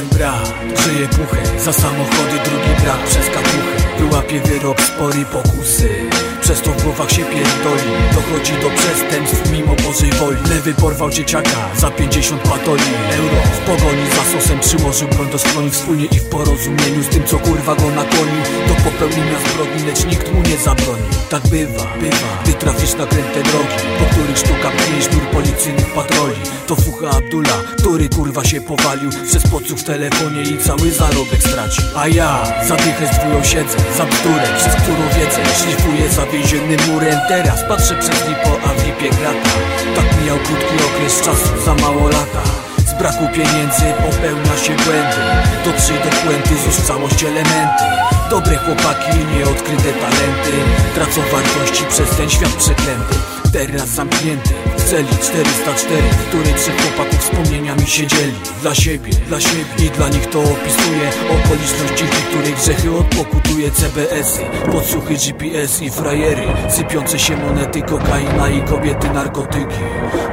brat. Grzeje puchę, za samochody drugi brat Wyłapie wyrok spory pokusy. Przez to w głowach się pierdoli. Dochodzi do przestępstw mimo Bożej woli. Lewy porwał dzieciaka za 50 patoli. Euro w pogoni za sosem przyłożył broń do skroni Wspólnie i w porozumieniu z tym co kurwa go nakłonił Do popełnienia zbrodni, lecz nikt mu nie zabroni. Tak bywa, bywa, gdy trafisz na kręte drogi Po których sztuka pnie sznur policyjnych patroli. To fucha Abdullah, który kurwa się powalił Przez podsłuch w telefonie i cały zarobek stracił. A ja zadychę z dwóją siedzę, Przez którą wiedzę szlifuję za więziennym murem. Teraz patrzę przez lipo, a w lipie grata. Tak mijał krótki okres czasu, za mało lata. Z braku pieniędzy popełnia się błędy. Dotrzyj do puenty, złóż całość elementy. Dobre chłopaki, nieodkryte talenty. Tracą wartości przez ten świat przeklęty Teraz zamknięty w celi 404 W której trzech chłopaków wspomnieniami siedzieli Dla siebie, dla siebie i dla nich to opisuje Okoliczność dzięki której grzechy odpokutuje CBS-y, podsłuchy GPS i frajery Sypiące się monety, kokaina i kobiety narkotyki.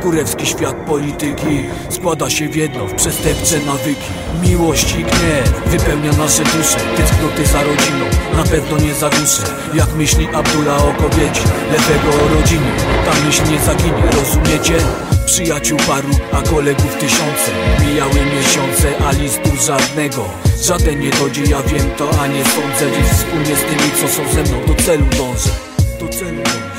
Kurewski świat polityki składa się w jedno w przestępcze nawyki. Miłość i gniew wypełnia nasze dusze Tęsknoty za rodziną, na pewno nie zagłuszę Jak myśli Abdullah o kobiecie, lewego o rodzinie Ta myśl nie zaginie, rozumiecie? Przyjaciół paru, a kolegów tysiące. Mijały miesiące, a listu żadnego. Żaden nie dojdzie, ja wiem to, a nie sądzę. Więc wspólnie z tymi, co są ze mną do celu dążę. Do celu dążę